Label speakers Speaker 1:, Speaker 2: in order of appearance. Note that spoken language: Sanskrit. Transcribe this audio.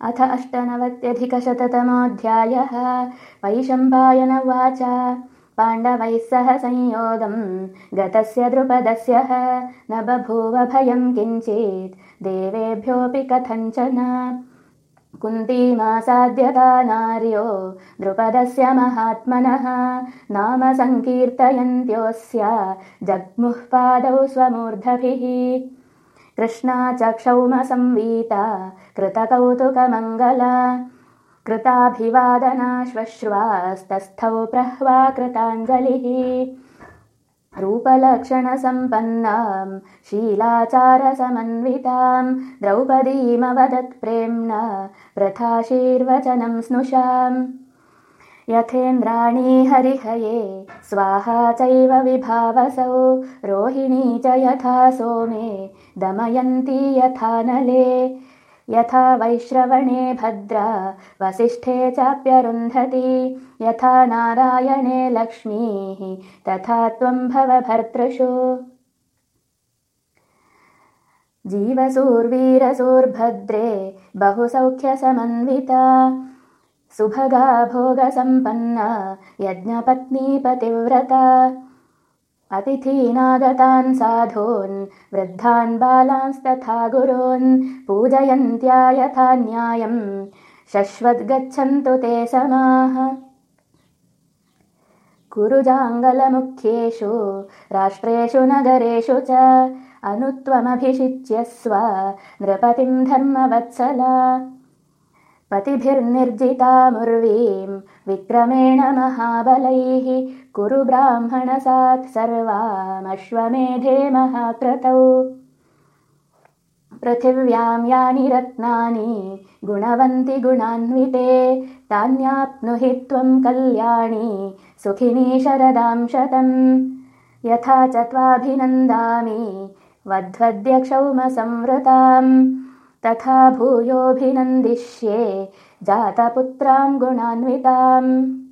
Speaker 1: अथ अष्टनवत्यधिकशततमोऽध्यायः। वैशम्पायन उवाच। पाण्डवैः सह संयोगम् गतस्य द्रुपदस्य न बभूव भयम् किञ्चित् देवेभ्योऽपि कथञ्चन। कुन्तीमासाद्यता नार्यो द्रुपदस्य महात्मनः। नाम सङ्कीर्तयन्त्योऽस्य जग्मुः पादौ स्वमूर्धभिः कृष्णा च क्षौमसंवीता कृतकौतुकमङ्गला कृताभिवादना श्वश्वास्तस्थौ प्रह्वा कृताञ्जलिः। रूपलक्षणसम्पन्नाम् शीलाचारसमन्विताम् द्रौपदीमवदत्प्रेम्णा प्रथाशीर्वचनम् स्नुषाम् यथेन्द्राणी हरिहये स्वाहा चैव विभावसौ। रोहिणी च यथा सोमे दमयन्ती यथा नले। यथा वैश्रवणे भद्रा वसिष्ठे चाप्यरुन्धति। यथा नारायणे लक्ष्मीः तथा त्वम् भव भर्तृषु जीवसूर्वीरसूर्भद्रे बहुसौख्यसमन्विता सुभगा भोगसम्पन्ना यज्ञपत्नीपतिव्रता। अतिथीनागतान् साधून् वृद्धान् बालांस्तथा गुरून् पूजयन्त्या यथा न्यायम् शश्वद्गच्छन्तु ते समाः। कुरुजाङ्गलमुख्येषु राष्ट्रेषु नगरेषु च अनुत्वमभिषिच्यस्व नृपतिम् धर्मवत्सला पतिभिर्निर्जितामुर्वीम् विक्रमेण महाबलैः कुरु ब्राह्मणसात् सर्वामश्वमेधे महाक्रतौ। पृथिव्याम् यानि रत्नानि गुणवन्ति गुणान्विते तान्याप्नुहि त्वम् कल्याणि सुखिनी शरदां शतम्। यथा च त्वाभिनन्दामि वध्वद्यक्षौमसंवृताम् तथा भूयोऽभिनन्दिष्ये जातपुत्राम् गुणान्विताम्